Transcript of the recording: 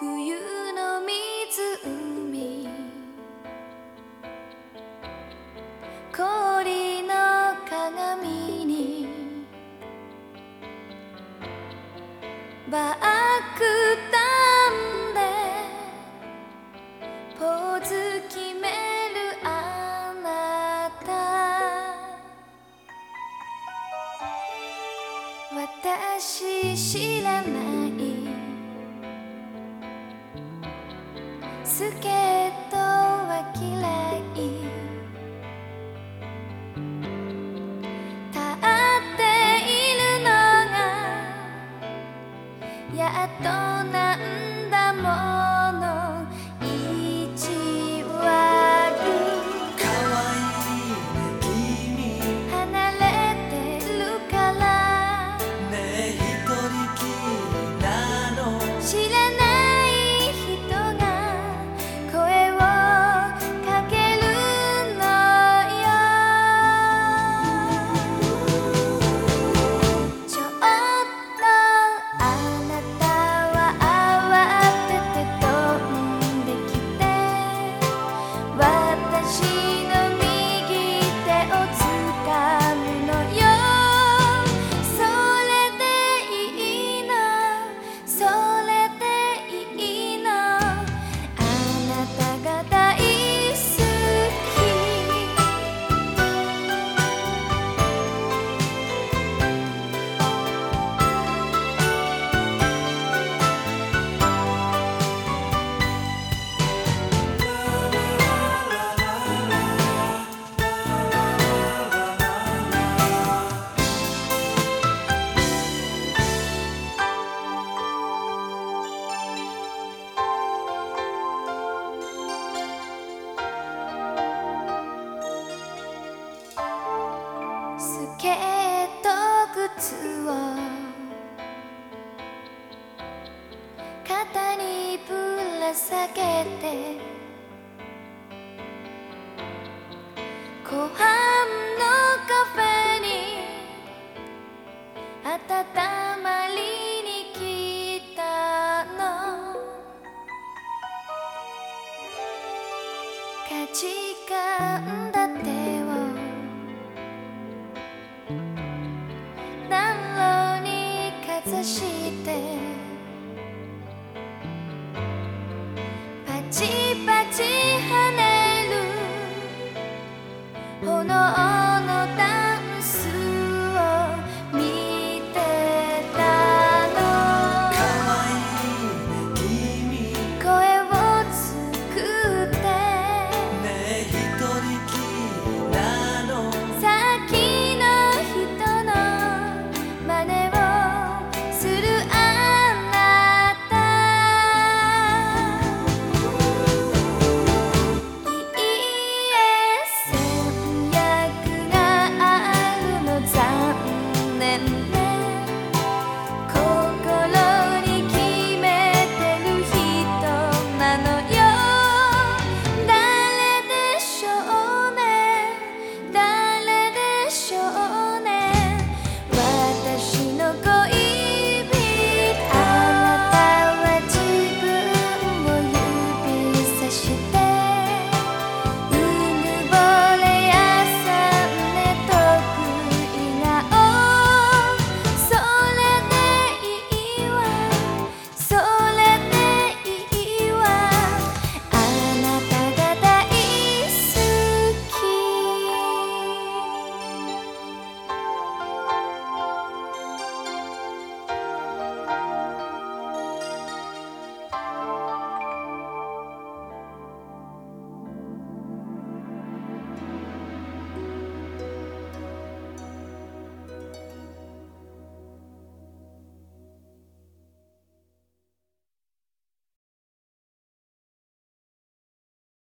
冬の湖。氷の鏡に。バックタンで。ポーズ決めるあなた。私知らない。スケートはい」「立っているのがやっとなんだもの」捧げて。湖畔のカフェに温まりに来たの。価値観